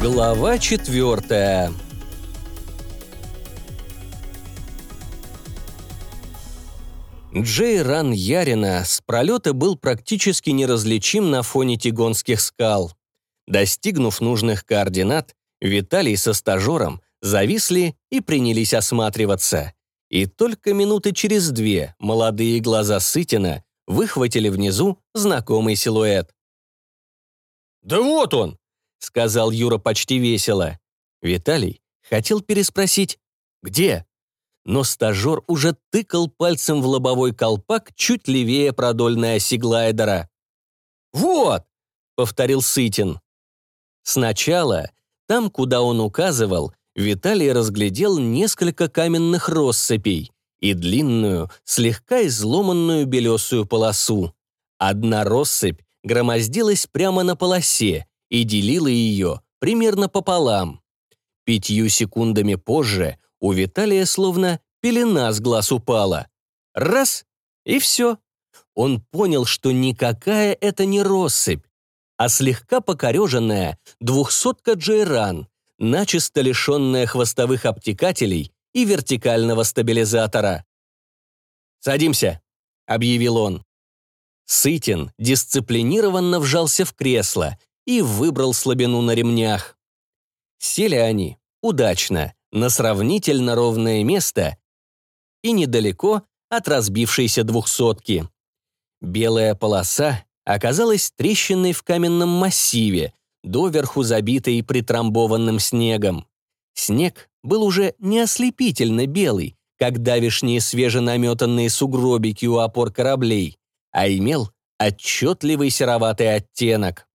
Глава четвертая. Джей Ран Ярина с пролета был практически неразличим на фоне тигонских скал. Достигнув нужных координат, Виталий со стажером зависли и принялись осматриваться. И только минуты через две молодые глаза Сытина выхватили внизу знакомый силуэт. «Да вот он!» — сказал Юра почти весело. Виталий хотел переспросить «Где?», но стажер уже тыкал пальцем в лобовой колпак чуть левее продольной оси глайдера. «Вот!» — повторил Сытин. Сначала, там, куда он указывал, Виталий разглядел несколько каменных россыпей и длинную, слегка изломанную белесую полосу. Одна россыпь громоздилась прямо на полосе и делила ее примерно пополам. Пятью секундами позже у Виталия словно пелена с глаз упала. Раз — и все. Он понял, что никакая это не россыпь, а слегка покореженная двухсотка Джейран, начисто лишенная хвостовых обтекателей и вертикального стабилизатора. «Садимся», — объявил он. Сытин дисциплинированно вжался в кресло и выбрал слабину на ремнях. Сели они удачно, на сравнительно ровное место и недалеко от разбившейся двухсотки. Белая полоса оказалась трещиной в каменном массиве, доверху забитой притрамбованным снегом. Снег был уже не ослепительно белый, как давишние свеженаметанные сугробики у опор кораблей, а имел отчетливый сероватый оттенок.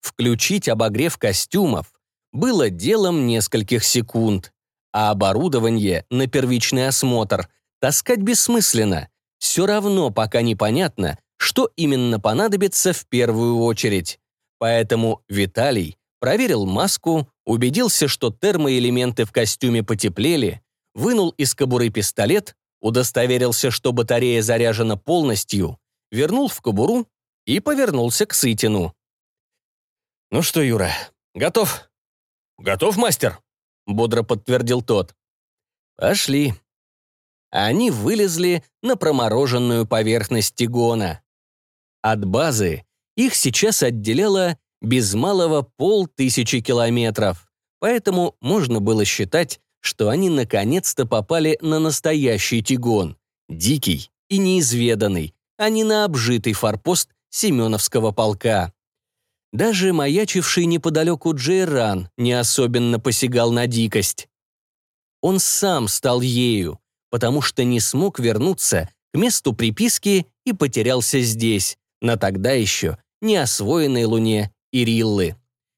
Включить обогрев костюмов было делом нескольких секунд, а оборудование на первичный осмотр таскать бессмысленно, все равно пока непонятно, что именно понадобится в первую очередь. Поэтому Виталий проверил маску, убедился, что термоэлементы в костюме потеплели, вынул из кобуры пистолет, удостоверился, что батарея заряжена полностью, вернул в кобуру и повернулся к Сытину. «Ну что, Юра, готов?» «Готов, мастер», — бодро подтвердил тот. «Пошли». Они вылезли на промороженную поверхность Тигона. От базы их сейчас отделяло без малого полтысячи километров, поэтому можно было считать, что они наконец-то попали на настоящий Тигон, дикий и неизведанный, а не на обжитый форпост Семеновского полка. Даже маячивший неподалеку Джейран не особенно посягал на дикость. Он сам стал ею, потому что не смог вернуться к месту приписки и потерялся здесь, на тогда еще неосвоенной луне Ириллы.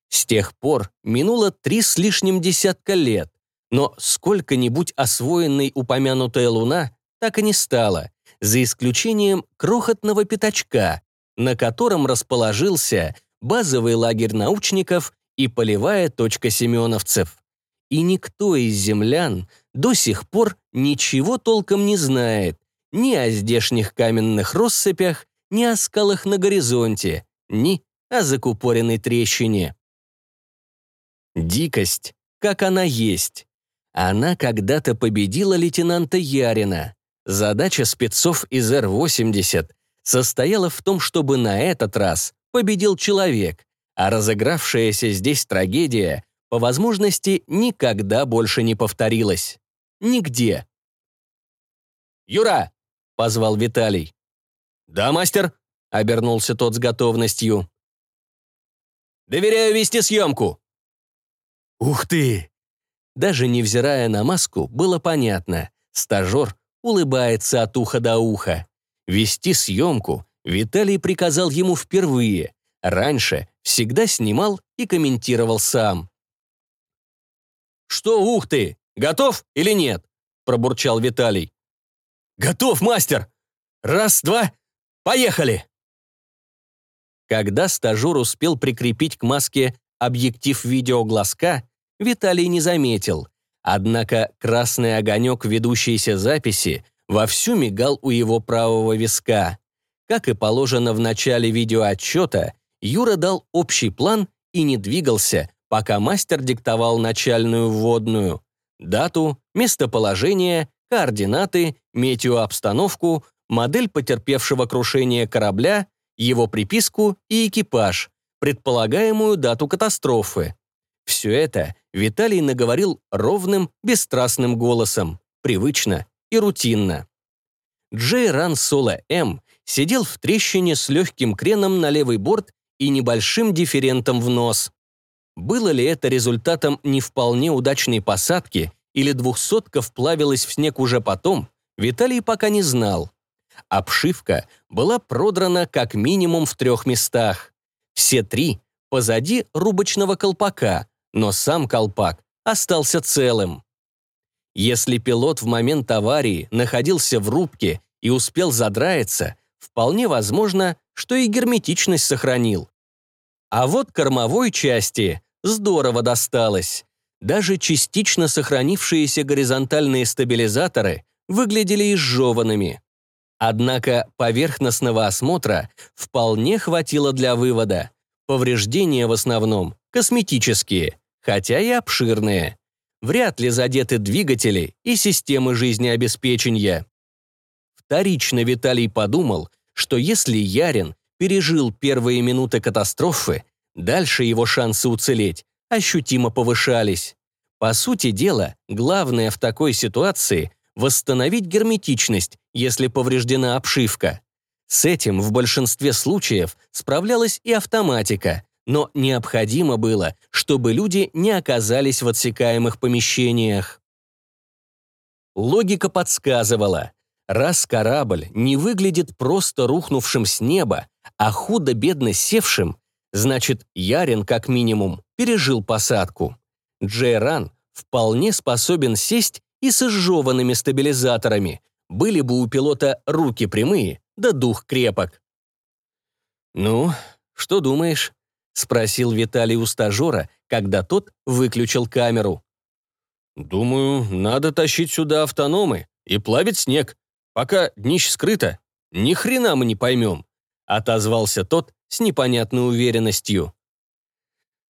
С тех пор минуло три с лишним десятка лет, но сколько-нибудь освоенной упомянутая луна так и не стала, за исключением крохотного пятачка, на котором расположился базовый лагерь научников и полевая точка семеновцев. И никто из землян до сих пор ничего толком не знает ни о здешних каменных россыпях, ни о скалах на горизонте, ни о закупоренной трещине. Дикость, как она есть. Она когда-то победила лейтенанта Ярина. Задача спецов из Р-80 состояла в том, чтобы на этот раз победил человек, а разыгравшаяся здесь трагедия по возможности никогда больше не повторилась. Нигде. «Юра!» — позвал Виталий. «Да, мастер», — обернулся тот с готовностью. «Доверяю вести съемку». «Ух ты!» Даже невзирая на маску, было понятно. Стажер улыбается от уха до уха. Вести съемку Виталий приказал ему впервые. Раньше всегда снимал и комментировал сам. «Что, ух ты, готов или нет?» – пробурчал Виталий. «Готов, мастер! Раз, два, поехали!» Когда стажер успел прикрепить к маске объектив видеоглазка, Виталий не заметил. Однако красный огонек ведущейся записи вовсю мигал у его правого виска. Как и положено в начале видеоотчета, Юра дал общий план и не двигался, пока мастер диктовал начальную вводную. Дату, местоположение, координаты, метеообстановку, модель потерпевшего крушение корабля, его приписку и экипаж, предполагаемую дату катастрофы. Все это Виталий наговорил ровным, бесстрастным голосом, привычно и рутинно. Джей Ран Соло М сидел в трещине с легким креном на левый борт и небольшим дифферентом в нос. Было ли это результатом не вполне удачной посадки или двухсотка вплавилась в снег уже потом, Виталий пока не знал. Обшивка была продрана как минимум в трех местах. Все три позади рубочного колпака, но сам колпак остался целым. Если пилот в момент аварии находился в рубке и успел задраиться, вполне возможно, что и герметичность сохранил. А вот кормовой части здорово досталось. Даже частично сохранившиеся горизонтальные стабилизаторы выглядели изжеванными. Однако поверхностного осмотра вполне хватило для вывода. Повреждения в основном косметические, хотя и обширные. Вряд ли задеты двигатели и системы жизнеобеспечения. Вторично Виталий подумал, что если Ярин пережил первые минуты катастрофы, дальше его шансы уцелеть ощутимо повышались. По сути дела, главное в такой ситуации восстановить герметичность, если повреждена обшивка. С этим в большинстве случаев справлялась и автоматика, но необходимо было, чтобы люди не оказались в отсекаемых помещениях. Логика подсказывала, раз корабль не выглядит просто рухнувшим с неба, а худо-бедно севшим, значит, Ярин, как минимум, пережил посадку. Джейран вполне способен сесть и с изжеванными стабилизаторами. Были бы у пилота руки прямые, да дух крепок. «Ну, что думаешь?» — спросил Виталий у стажера, когда тот выключил камеру. «Думаю, надо тащить сюда автономы и плавить снег. Пока днище скрыто, ни хрена мы не поймем», — отозвался тот с непонятной уверенностью.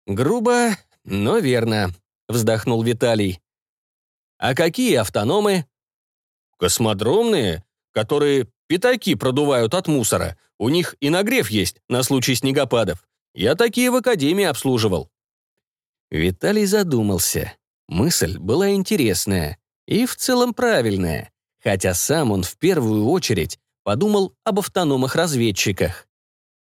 «Грубо, но верно», — вздохнул Виталий. А какие автономы? Космодромные, которые пятаки продувают от мусора. У них и нагрев есть на случай снегопадов. Я такие в академии обслуживал. Виталий задумался. Мысль была интересная и в целом правильная, хотя сам он в первую очередь подумал об автономах-разведчиках.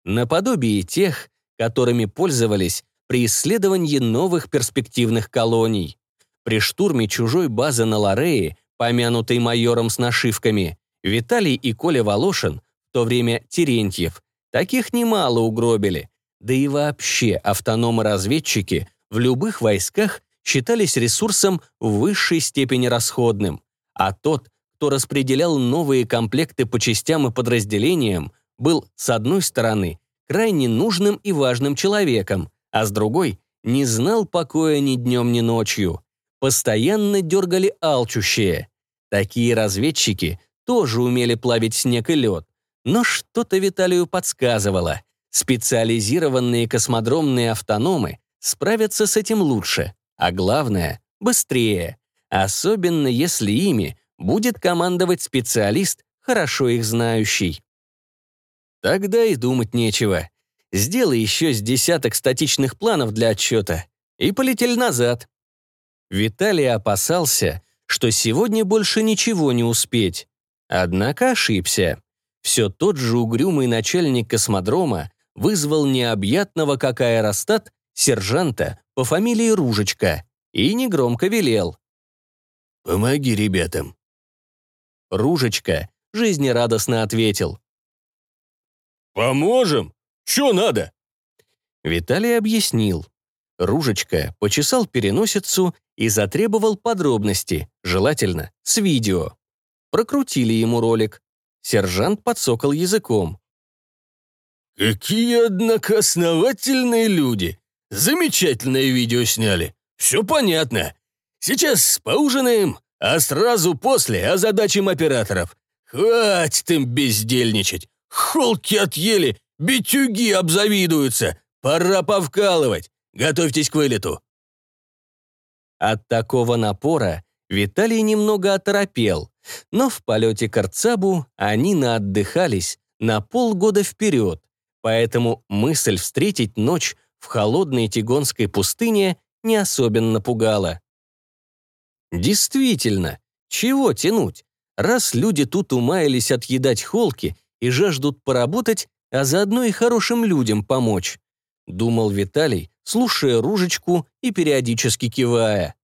Наподобие тех, которыми пользовались при исследовании новых перспективных колоний. При штурме чужой базы на Лорее, помянутой майором с нашивками, Виталий и Коля Волошин, в то время Терентьев, таких немало угробили. Да и вообще автономы-разведчики в любых войсках считались ресурсом в высшей степени расходным. А тот, кто распределял новые комплекты по частям и подразделениям, был, с одной стороны, крайне нужным и важным человеком, а с другой — не знал покоя ни днем, ни ночью постоянно дергали алчущие. Такие разведчики тоже умели плавить снег и лед, но что-то Виталию подсказывало. Специализированные космодромные автономы справятся с этим лучше, а главное — быстрее, особенно если ими будет командовать специалист, хорошо их знающий. Тогда и думать нечего. Сделай еще с десяток статичных планов для отчета и полетели назад. Виталий опасался, что сегодня больше ничего не успеть. Однако ошибся. Все тот же угрюмый начальник космодрома вызвал необъятного как аэростат сержанта по фамилии Ружечка и негромко велел. «Помоги ребятам». Ружечка жизнерадостно ответил. «Поможем? Че надо?» Виталий объяснил. Ружечка почесал переносицу и затребовал подробности, желательно с видео. Прокрутили ему ролик. Сержант подсокал языком. «Какие, однако, основательные люди! Замечательное видео сняли. Все понятно. Сейчас поужинаем, а сразу после озадачим операторов. Хватит им бездельничать. Холки отъели, битюги обзавидуются. Пора повкалывать. Готовьтесь к вылету!» От такого напора Виталий немного оторопел, но в полете к Арцабу они наотдыхались на полгода вперед, поэтому мысль встретить ночь в холодной Тигонской пустыне не особенно пугала. Действительно, чего тянуть? Раз люди тут умаялись отъедать холки и жаждут поработать, а заодно и хорошим людям помочь, думал Виталий, слушая ружечку и периодически кивая.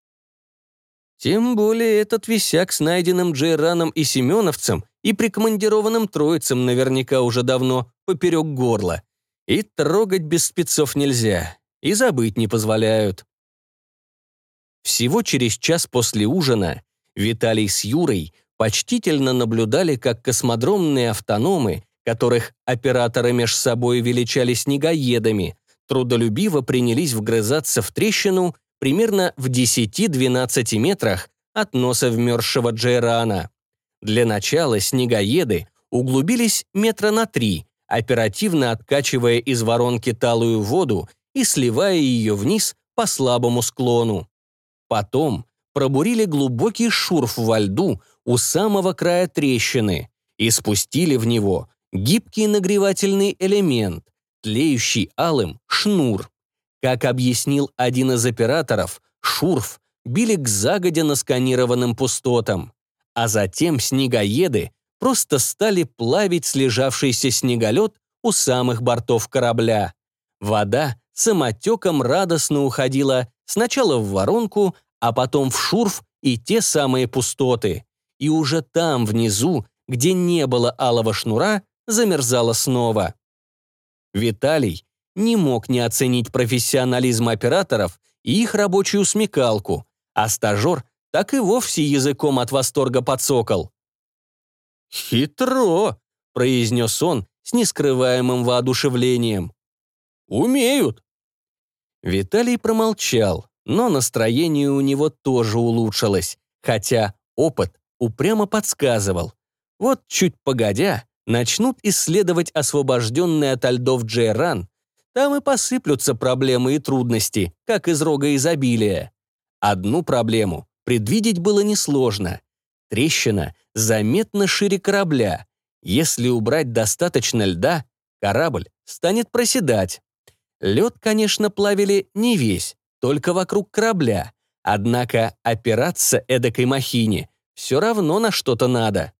Тем более этот висяк с найденным Джейраном и Семеновцем и прикомандированным троицем наверняка уже давно поперек горла. И трогать без спецов нельзя, и забыть не позволяют. Всего через час после ужина Виталий с Юрой почтительно наблюдали, как космодромные автономы, которых операторы меж собой величали снегоедами, трудолюбиво принялись вгрызаться в трещину примерно в 10-12 метрах от носа вмерзшего Джейрана. Для начала снегоеды углубились метра на три, оперативно откачивая из воронки талую воду и сливая ее вниз по слабому склону. Потом пробурили глубокий шурф во льду у самого края трещины и спустили в него гибкий нагревательный элемент, тлеющий алым шнур. Как объяснил один из операторов, шурф били к загодя насканированным пустотам, а затем снегоеды просто стали плавить слежавшийся снеголед у самых бортов корабля. Вода самотеком радостно уходила сначала в воронку, а потом в шурф и те самые пустоты. И уже там, внизу, где не было алого шнура, замерзала снова. Виталий не мог не оценить профессионализм операторов и их рабочую смекалку, а стажер так и вовсе языком от восторга подсокол. «Хитро», — произнес он с нескрываемым воодушевлением. «Умеют». Виталий промолчал, но настроение у него тоже улучшилось, хотя опыт упрямо подсказывал. Вот чуть погодя, начнут исследовать освобожденный от льдов Джейран, там и посыплются проблемы и трудности, как из рога изобилия. Одну проблему предвидеть было несложно. Трещина заметно шире корабля. Если убрать достаточно льда, корабль станет проседать. Лед, конечно, плавили не весь, только вокруг корабля. Однако опираться эдакой махине все равно на что-то надо.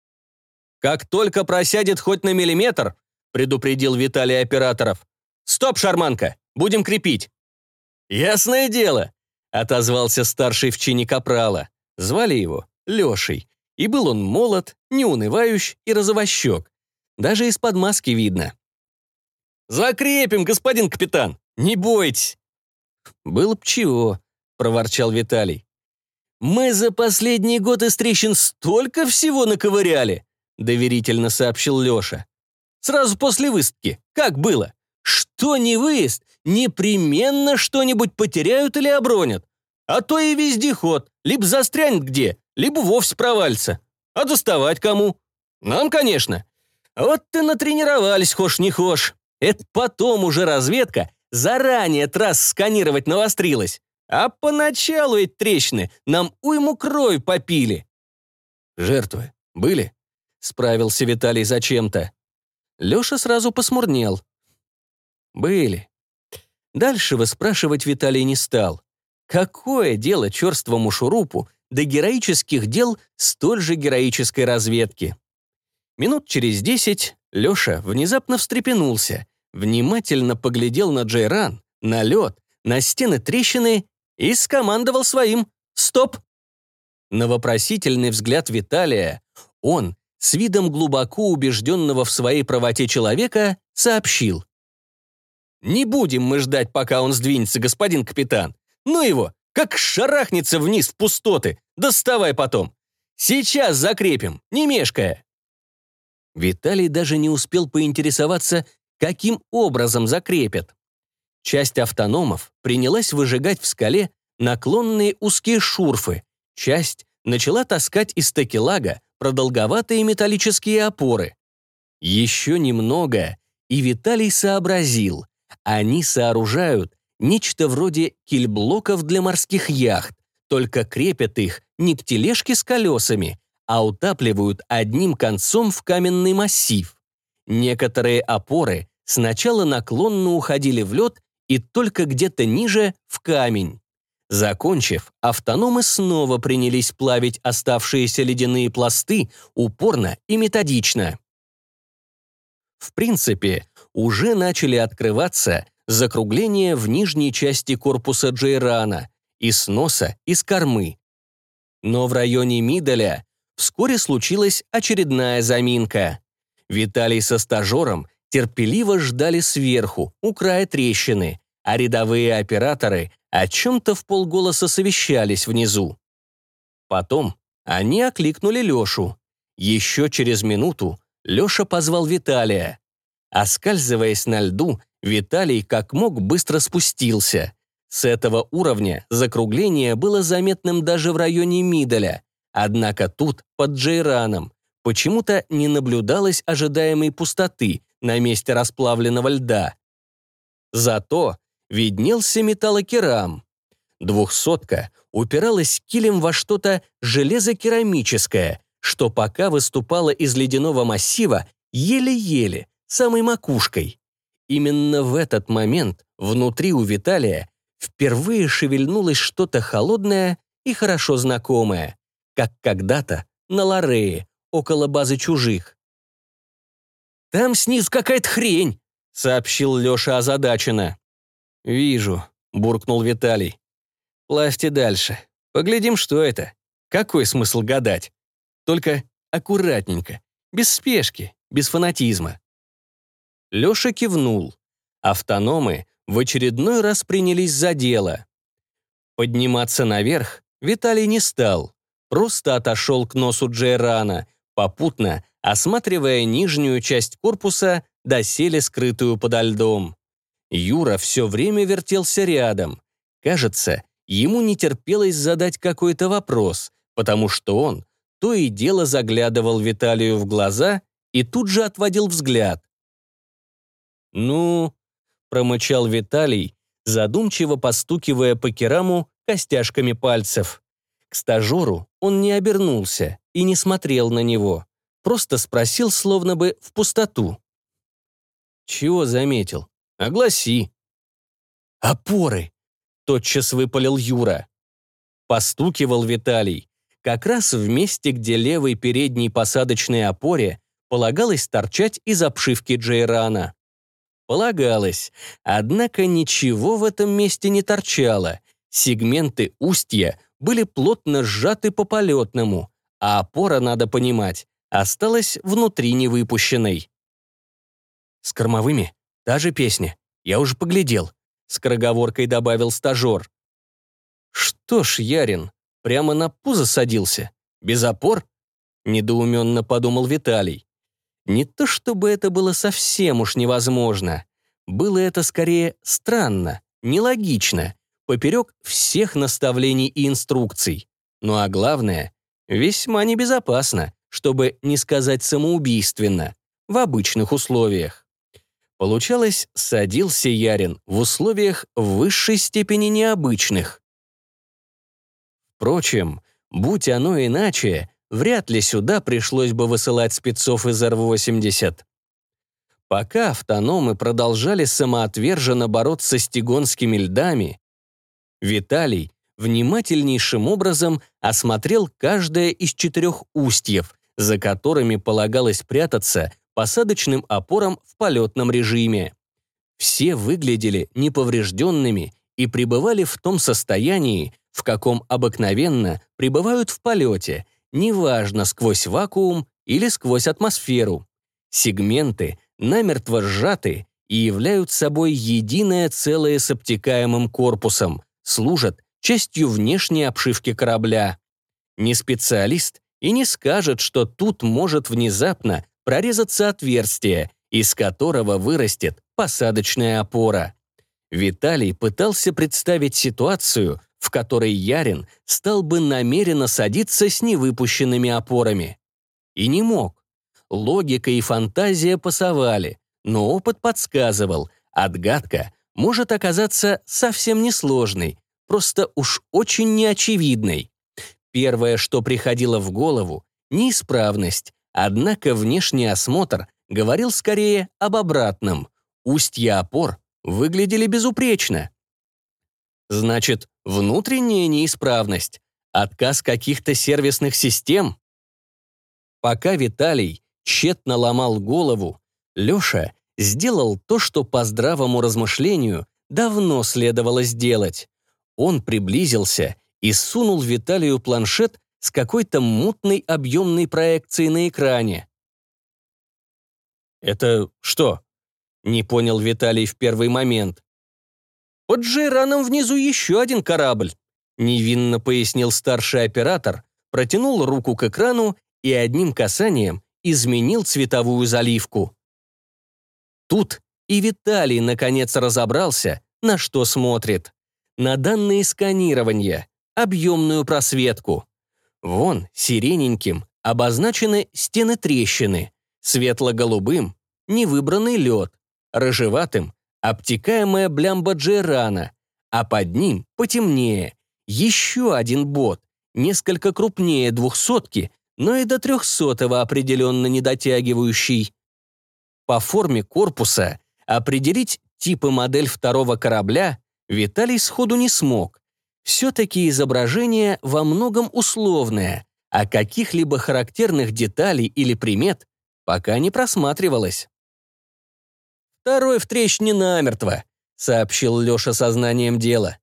«Как только просядет хоть на миллиметр», предупредил Виталий операторов. «Стоп, шарманка, будем крепить». «Ясное дело», отозвался старший в чине капрала. Звали его Лешей. И был он молод, неунывающий и розовощек. Даже из-под маски видно. «Закрепим, господин капитан! Не бойтесь!» «Было б чего», — проворчал Виталий. «Мы за последний год из трещин столько всего наковыряли», — доверительно сообщил Леша. «Сразу после выставки. Как было? Что не выезд, непременно что-нибудь потеряют или обронят. А то и вездеход либо застрянет где, либо вовсе провалится. А доставать кому? Нам, конечно. Вот ты натренировались, хошь не хошь. Это потом уже разведка заранее трасс сканировать навострилась. А поначалу эти трещины нам уйму крови попили. Жертвы были? Справился Виталий зачем-то. Леша сразу посмурнел. Были. Дальше выспрашивать Виталий не стал. Какое дело черствому шурупу до героических дел столь же героической разведки? Минут через десять Леша внезапно встрепенулся, внимательно поглядел на Джейран, на лед, на стены трещины и скомандовал своим «Стоп!». На вопросительный взгляд Виталия он, с видом глубоко убежденного в своей правоте человека, сообщил. «Не будем мы ждать, пока он сдвинется, господин капитан. Ну его, как шарахнется вниз в пустоты. Доставай потом. Сейчас закрепим, не мешкая». Виталий даже не успел поинтересоваться, каким образом закрепят. Часть автономов принялась выжигать в скале наклонные узкие шурфы, часть начала таскать из текелага продолговатые металлические опоры. Еще немного, и Виталий сообразил, они сооружают нечто вроде кильблоков для морских яхт, только крепят их не к тележке с колесами, а утапливают одним концом в каменный массив. Некоторые опоры сначала наклонно уходили в лед и только где-то ниже — в камень. Закончив, автономы снова принялись плавить оставшиеся ледяные пласты упорно и методично. В принципе, уже начали открываться закругления в нижней части корпуса Джейрана, из носа, из кормы. Но в районе Мидаля вскоре случилась очередная заминка. Виталий со стажером терпеливо ждали сверху, у края трещины, а рядовые операторы о чем-то в полголоса совещались внизу. Потом они окликнули Лешу. Еще через минуту Леша позвал Виталия. Оскальзываясь на льду, Виталий как мог быстро спустился. С этого уровня закругление было заметным даже в районе Мидаля, однако тут, под Джейраном, почему-то не наблюдалось ожидаемой пустоты на месте расплавленного льда. Зато виднелся металлокерам. Двухсотка упиралась килем во что-то железокерамическое, что пока выступало из ледяного массива еле-еле, самой макушкой. Именно в этот момент внутри у Виталия впервые шевельнулось что-то холодное и хорошо знакомое, как когда-то на Лорее, около базы чужих. «Там снизу какая-то хрень», — сообщил Леша озадаченно. «Вижу», — буркнул Виталий. «Плавьте дальше. Поглядим, что это. Какой смысл гадать? Только аккуратненько, без спешки, без фанатизма». Леша кивнул. Автономы в очередной раз принялись за дело. Подниматься наверх Виталий не стал, просто отошел к носу Джейрана, попутно осматривая нижнюю часть корпуса, доселе скрытую подо льдом. Юра все время вертелся рядом. Кажется, ему не терпелось задать какой-то вопрос, потому что он то и дело заглядывал Виталию в глаза и тут же отводил взгляд. «Ну...» — промычал Виталий, задумчиво постукивая по кераму костяшками пальцев. К стажеру он не обернулся и не смотрел на него просто спросил словно бы в пустоту. «Чего заметил? Огласи». «Опоры!» — тотчас выпалил Юра. Постукивал Виталий. Как раз в месте, где левой передней посадочной опоре полагалось торчать из обшивки Джейрана. Полагалось, однако ничего в этом месте не торчало. Сегменты устья были плотно сжаты по полетному, а опора, надо понимать, осталась внутри невыпущенной. С кормовыми та же песня. Я уже поглядел. С кроговоркой добавил стажер. Что ж, Ярин, прямо на пузо садился? Без опор? Недоуменно подумал Виталий. Не то чтобы это было совсем уж невозможно. Было это скорее странно, нелогично, поперек всех наставлений и инструкций. Ну а главное, весьма небезопасно чтобы не сказать самоубийственно, в обычных условиях. Получалось, садился Ярин в условиях в высшей степени необычных. Впрочем, будь оно иначе, вряд ли сюда пришлось бы высылать спецов из Р-80. Пока автономы продолжали самоотверженно бороться с тигонскими льдами, Виталий внимательнейшим образом осмотрел каждое из четырех устьев, за которыми полагалось прятаться посадочным опорам в полетном режиме. Все выглядели неповрежденными и пребывали в том состоянии, в каком обыкновенно пребывают в полете, неважно сквозь вакуум или сквозь атмосферу. Сегменты намертво сжаты и являются собой единое целое с обтекаемым корпусом, служат частью внешней обшивки корабля. Не специалист и не скажет, что тут может внезапно прорезаться отверстие, из которого вырастет посадочная опора. Виталий пытался представить ситуацию, в которой Ярин стал бы намеренно садиться с невыпущенными опорами. И не мог. Логика и фантазия пасовали, но опыт подсказывал, отгадка может оказаться совсем несложной, просто уж очень неочевидной. Первое, что приходило в голову — неисправность, однако внешний осмотр говорил скорее об обратном. Устья опор выглядели безупречно. Значит, внутренняя неисправность, отказ каких-то сервисных систем. Пока Виталий тщетно ломал голову, Леша сделал то, что по здравому размышлению давно следовало сделать. Он приблизился и сунул Виталию планшет с какой-то мутной объемной проекцией на экране. «Это что?» — не понял Виталий в первый момент. «Под Джейраном внизу еще один корабль», — невинно пояснил старший оператор, протянул руку к экрану и одним касанием изменил цветовую заливку. Тут и Виталий наконец разобрался, на что смотрит. На данные сканирования, объемную просветку. Вон, сирененьким, обозначены стены трещины, светло-голубым — невыбранный лед, рыжеватым — обтекаемая блямба Джерана, а под ним потемнее, еще один бот, несколько крупнее двухсотки, но и до трехсотого определенно не дотягивающий. По форме корпуса определить тип и модель второго корабля Виталий сходу не смог. Все-таки изображение во многом условное, а каких-либо характерных деталей или примет пока не просматривалось. «Второй в трещине намертво», — сообщил Леша сознанием дела.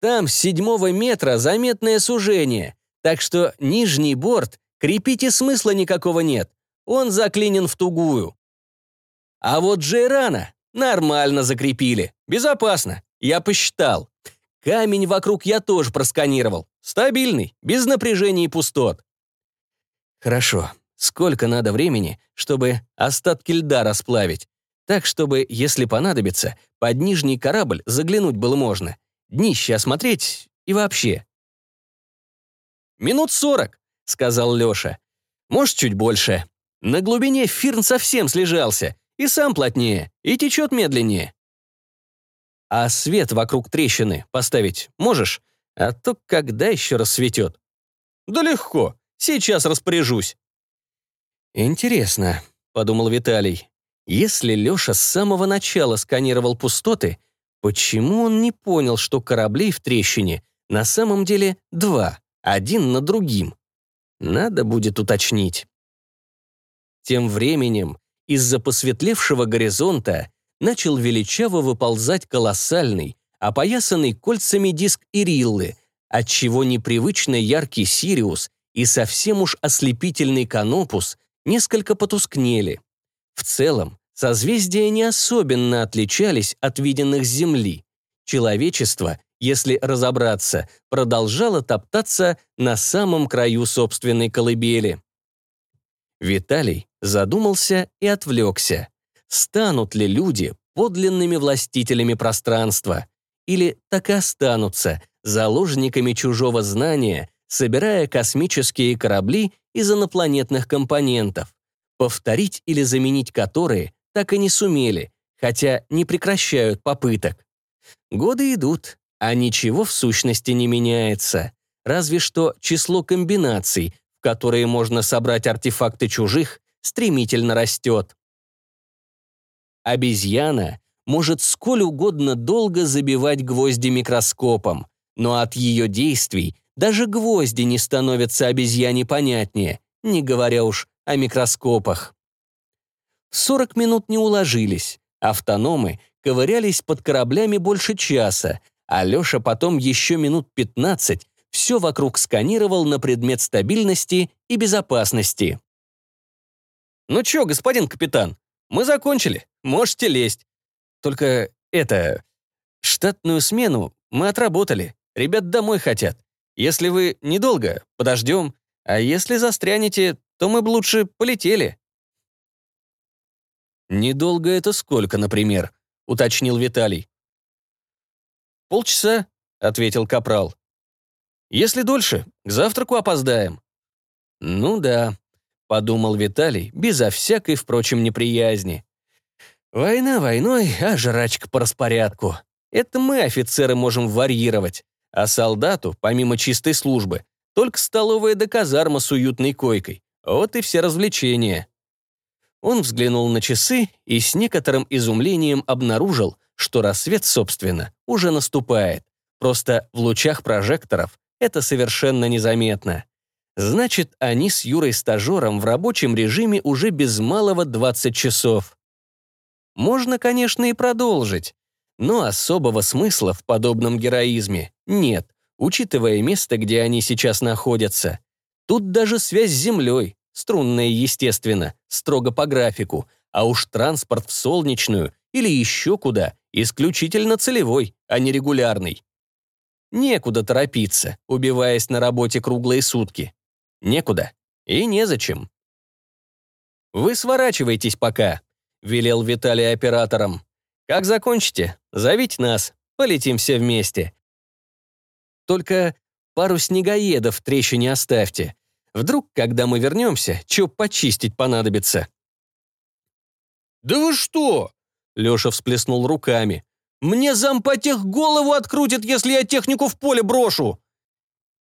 «Там с седьмого метра заметное сужение, так что нижний борт крепить и смысла никакого нет, он заклинен в тугую. А вот Джейрана нормально закрепили, безопасно, я посчитал. Камень вокруг я тоже просканировал, стабильный, без напряжения и пустот. Хорошо, сколько надо времени, чтобы остатки льда расплавить? Так, чтобы, если понадобится, под нижний корабль заглянуть было можно. Днище осмотреть и вообще. «Минут сорок», — сказал Леша. «Может, чуть больше. На глубине Фирн совсем слежался. И сам плотнее, и течет медленнее. А свет вокруг трещины поставить можешь? А то когда еще рассветет? Да легко, сейчас распоряжусь. Интересно, подумал Виталий. Если Леша с самого начала сканировал пустоты, почему он не понял, что кораблей в трещине на самом деле два, один на другим? Надо будет уточнить. Тем временем из-за посветлевшего горизонта начал величаво выползать колоссальный, опоясанный кольцами диск Ириллы, отчего непривычно яркий Сириус и совсем уж ослепительный Канопус несколько потускнели. В целом, созвездия не особенно отличались от виденных с Земли. Человечество, если разобраться, продолжало топтаться на самом краю собственной колыбели. Виталий задумался и отвлекся. Станут ли люди подлинными властителями пространства? Или так и останутся заложниками чужого знания, собирая космические корабли из инопланетных компонентов, повторить или заменить которые так и не сумели, хотя не прекращают попыток. Годы идут, а ничего в сущности не меняется, разве что число комбинаций, в которые можно собрать артефакты чужих, стремительно растет. Обезьяна может сколь угодно долго забивать гвозди микроскопом, но от ее действий даже гвозди не становятся обезьяне понятнее, не говоря уж о микроскопах. В 40 минут не уложились, автономы ковырялись под кораблями больше часа, а Леша потом еще минут 15 все вокруг сканировал на предмет стабильности и безопасности. «Ну чё, господин капитан, мы закончили, можете лезть. Только это... Штатную смену мы отработали, ребят домой хотят. Если вы недолго, подождем, а если застрянете, то мы бы лучше полетели». «Недолго это сколько, например?» — уточнил Виталий. «Полчаса», — ответил Капрал. «Если дольше, к завтраку опоздаем». «Ну да», — подумал Виталий, безо всякой, впрочем, неприязни. Война войной, а жрачка по распорядку. Это мы, офицеры, можем варьировать. А солдату, помимо чистой службы, только столовая да казарма с уютной койкой. Вот и все развлечения. Он взглянул на часы и с некоторым изумлением обнаружил, что рассвет, собственно, уже наступает. Просто в лучах прожекторов это совершенно незаметно. Значит, они с Юрой-стажером в рабочем режиме уже без малого 20 часов. Можно, конечно, и продолжить, но особого смысла в подобном героизме нет, учитывая место, где они сейчас находятся. Тут даже связь с Землей, струнная, естественно, строго по графику, а уж транспорт в солнечную или еще куда, исключительно целевой, а не регулярный. Некуда торопиться, убиваясь на работе круглые сутки. Некуда и незачем. «Вы сворачивайтесь пока», — велел Виталий операторам. «Как закончите, зовите нас, полетим все вместе. Только пару снегоедов в трещине оставьте. Вдруг, когда мы вернемся, чё почистить понадобится». «Да вы что?» — Лёша всплеснул руками. «Мне зампотех голову открутит, если я технику в поле брошу!»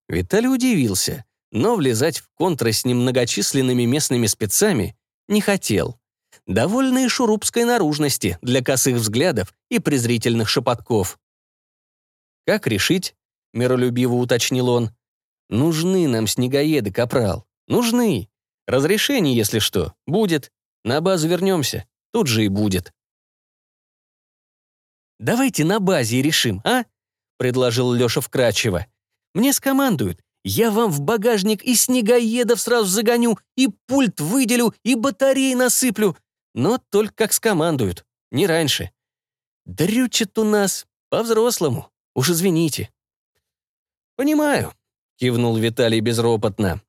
Виталий удивился но влезать в контры с немногочисленными местными спецами не хотел. Довольно и шурупской наружности для косых взглядов и презрительных шепотков. «Как решить?» — миролюбиво уточнил он. «Нужны нам снегоеды, капрал. Нужны. Разрешение, если что, будет. На базу вернемся. Тут же и будет». «Давайте на базе и решим, а?» — предложил Леша вкратчиво. «Мне скомандуют, я вам в багажник и снегоедов сразу загоню, и пульт выделю, и батареи насыплю. Но только как скомандуют, не раньше. Дрючит у нас по-взрослому, уж извините. «Понимаю», — кивнул Виталий безропотно.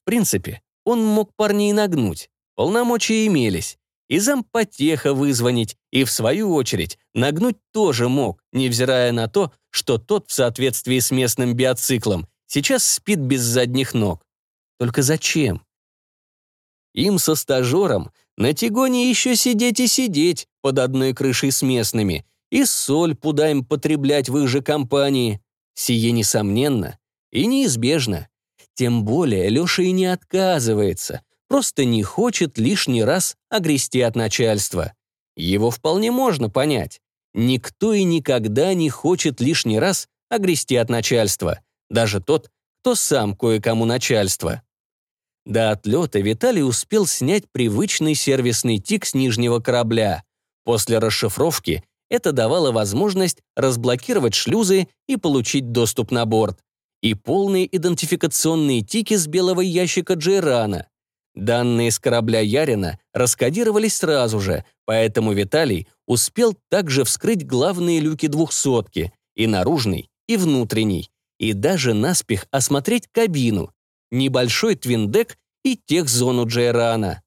В принципе, он мог парней нагнуть, полномочия имелись. И зампотеха вызвонить, и, в свою очередь, нагнуть тоже мог, невзирая на то, что тот в соответствии с местным биоциклом Сейчас спит без задних ног. Только зачем? Им со стажером на Тигоне еще сидеть и сидеть под одной крышей с местными, и соль куда им потреблять в их же компании. Сие несомненно и неизбежно. Тем более Леша и не отказывается, просто не хочет лишний раз огрести от начальства. Его вполне можно понять. Никто и никогда не хочет лишний раз огрести от начальства даже тот, кто сам кое-кому начальство. До отлета Виталий успел снять привычный сервисный тик с нижнего корабля. После расшифровки это давало возможность разблокировать шлюзы и получить доступ на борт. И полные идентификационные тики с белого ящика Джейрана. Данные с корабля Ярина раскодировались сразу же, поэтому Виталий успел также вскрыть главные люки двухсотки, и наружный, и внутренний, и даже наспех осмотреть кабину, небольшой твиндек и техзону Джейрана.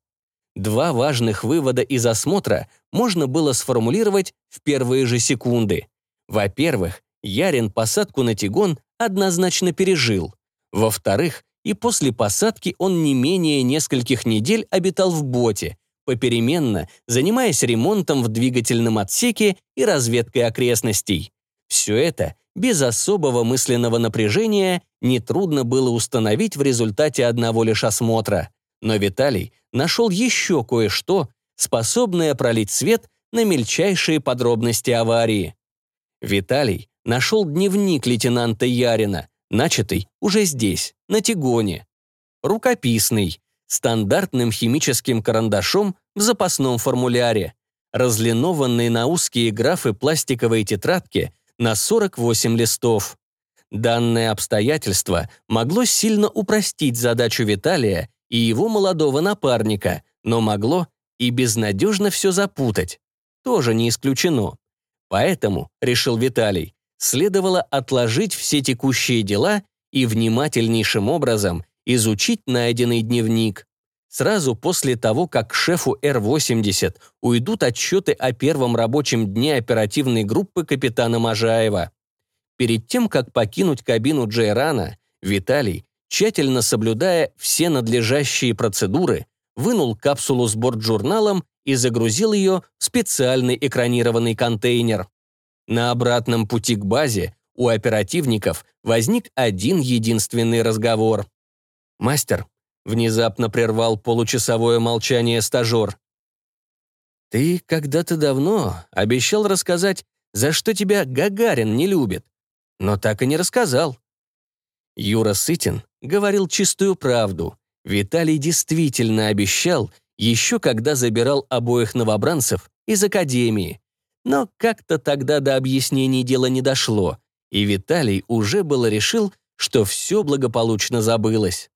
Два важных вывода из осмотра можно было сформулировать в первые же секунды. Во-первых, Ярин посадку на Тигон однозначно пережил. Во-вторых, и после посадки он не менее нескольких недель обитал в боте, попеременно занимаясь ремонтом в двигательном отсеке и разведкой окрестностей. Все это без особого мысленного напряжения нетрудно было установить в результате одного лишь осмотра. Но Виталий нашел еще кое-что, способное пролить свет на мельчайшие подробности аварии. Виталий нашел дневник лейтенанта Ярина, начатый уже здесь, на Тигоне. Рукописный, стандартным химическим карандашом в запасном формуляре, разлинованный на узкие графы пластиковой тетрадки на 48 листов. Данное обстоятельство могло сильно упростить задачу Виталия и его молодого напарника, но могло и безнадежно все запутать. Тоже не исключено. Поэтому, решил Виталий, следовало отложить все текущие дела и внимательнейшим образом изучить найденный дневник. Сразу после того, как шефу Р-80 уйдут отчеты о первом рабочем дне оперативной группы капитана Можаева. Перед тем, как покинуть кабину Джейрана, Виталий, тщательно соблюдая все надлежащие процедуры, вынул капсулу с бортжурналом и загрузил ее в специальный экранированный контейнер. На обратном пути к базе у оперативников возник один единственный разговор. «Мастер», — внезапно прервал получасовое молчание стажер, «ты когда-то давно обещал рассказать, за что тебя Гагарин не любит, но так и не рассказал». Юра Сытин говорил чистую правду. Виталий действительно обещал, еще когда забирал обоих новобранцев из академии. Но как-то тогда до объяснений дело не дошло, и Виталий уже было решил, что все благополучно забылось.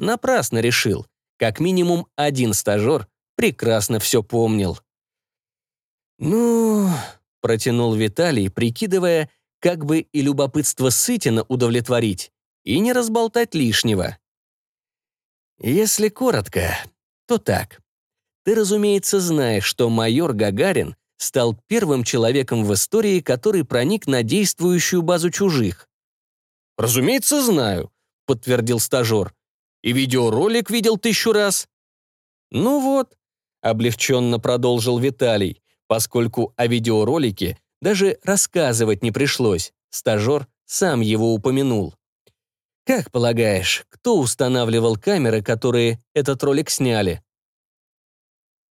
Напрасно решил. Как минимум один стажер прекрасно все помнил. «Ну...» — протянул Виталий, прикидывая, как бы и любопытство Сытина удовлетворить, и не разболтать лишнего. Если коротко, то так. Ты, разумеется, знаешь, что майор Гагарин стал первым человеком в истории, который проник на действующую базу чужих. «Разумеется, знаю», — подтвердил стажер. «И видеоролик видел тысячу раз». «Ну вот», — облегченно продолжил Виталий, поскольку о видеоролике даже рассказывать не пришлось, стажер сам его упомянул. «Как полагаешь, кто устанавливал камеры, которые этот ролик сняли?»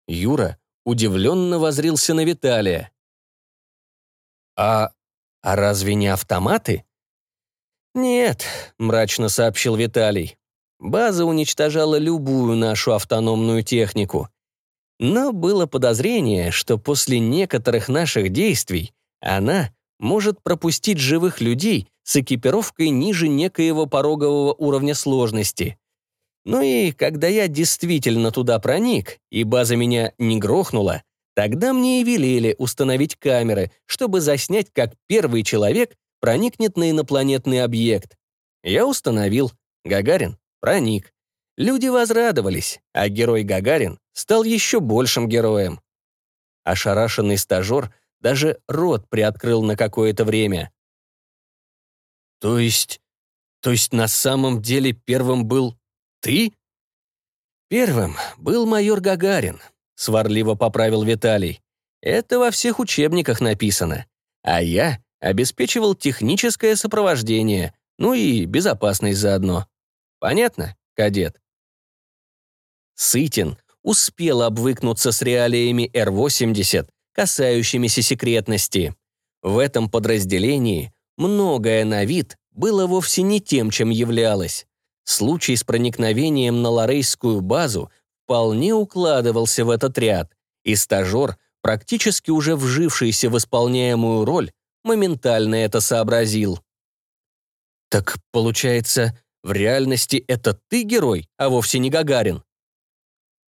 Юра удивленно возрился на Виталия. «А... а разве не автоматы?» «Нет», — мрачно сообщил Виталий. «База уничтожала любую нашу автономную технику. Но было подозрение, что после некоторых наших действий она может пропустить живых людей с экипировкой ниже некоего порогового уровня сложности. Ну и когда я действительно туда проник, и база меня не грохнула, тогда мне и велели установить камеры, чтобы заснять, как первый человек проникнет на инопланетный объект. Я установил. Гагарин проник. Люди возрадовались, а герой Гагарин стал еще большим героем. Ошарашенный стажер даже рот приоткрыл на какое-то время. «То есть... то есть на самом деле первым был ты?» «Первым был майор Гагарин», — сварливо поправил Виталий. «Это во всех учебниках написано. А я обеспечивал техническое сопровождение, ну и безопасность заодно. Понятно, кадет?» Сытин успел обвыкнуться с реалиями Р-80, касающимися секретности. В этом подразделении многое на вид было вовсе не тем, чем являлось. Случай с проникновением на Лорейскую базу вполне укладывался в этот ряд, и стажер, практически уже вжившийся в исполняемую роль, моментально это сообразил. «Так, получается, в реальности это ты герой, а вовсе не Гагарин?»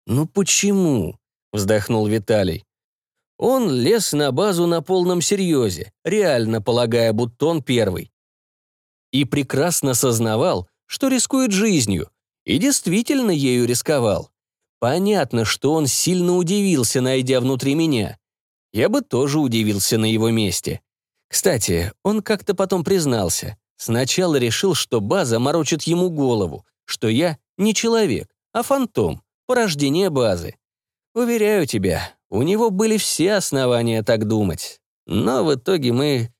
«Ну почему?» — вздохнул Виталий. Он лез на базу на полном серьезе, реально полагая, будто он первый. И прекрасно сознавал, что рискует жизнью, и действительно ею рисковал. Понятно, что он сильно удивился, найдя внутри меня. Я бы тоже удивился на его месте. Кстати, он как-то потом признался. Сначала решил, что база морочит ему голову, что я не человек, а фантом, порождение базы. Уверяю тебя, у него были все основания так думать. Но в итоге мы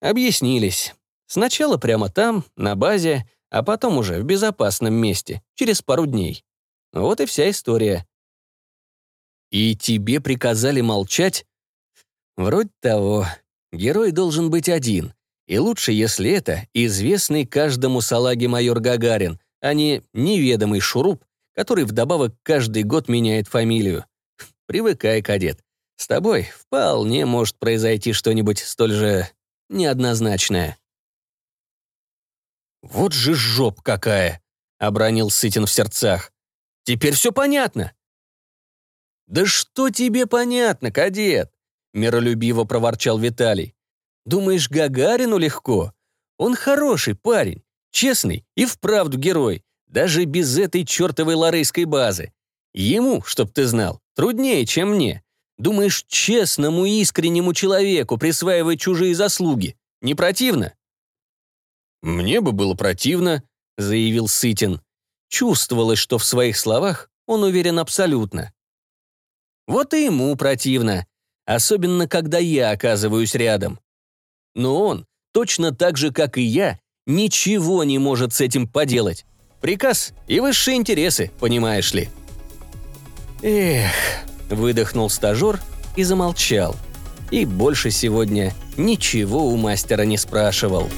объяснились. Сначала прямо там, на базе, а потом уже в безопасном месте, через пару дней. Вот и вся история. И тебе приказали молчать? Вроде того. Герой должен быть один. И лучше, если это известный каждому салаге майор Гагарин, а не неведомый шуруп, который вдобавок каждый год меняет фамилию. Привыкай, кадет. С тобой вполне может произойти что-нибудь столь же неоднозначное. «Вот же жоп какая!» — обронил Сытин в сердцах. «Теперь все понятно!» «Да что тебе понятно, кадет?» — миролюбиво проворчал Виталий. «Думаешь, Гагарину легко? Он хороший парень, честный и вправду герой, даже без этой чертовой ларейской базы. Ему, чтоб ты знал, труднее, чем мне. Думаешь, честному искреннему человеку присваивать чужие заслуги? Не противно?» «Мне бы было противно», — заявил Сытин. Чувствовалось, что в своих словах он уверен абсолютно. Вот и ему противно. Особенно, когда я оказываюсь рядом. Но он, точно так же, как и я, ничего не может с этим поделать. Приказ и высшие интересы, понимаешь ли. Эх, выдохнул стажер и замолчал. И больше сегодня ничего у мастера не спрашивал.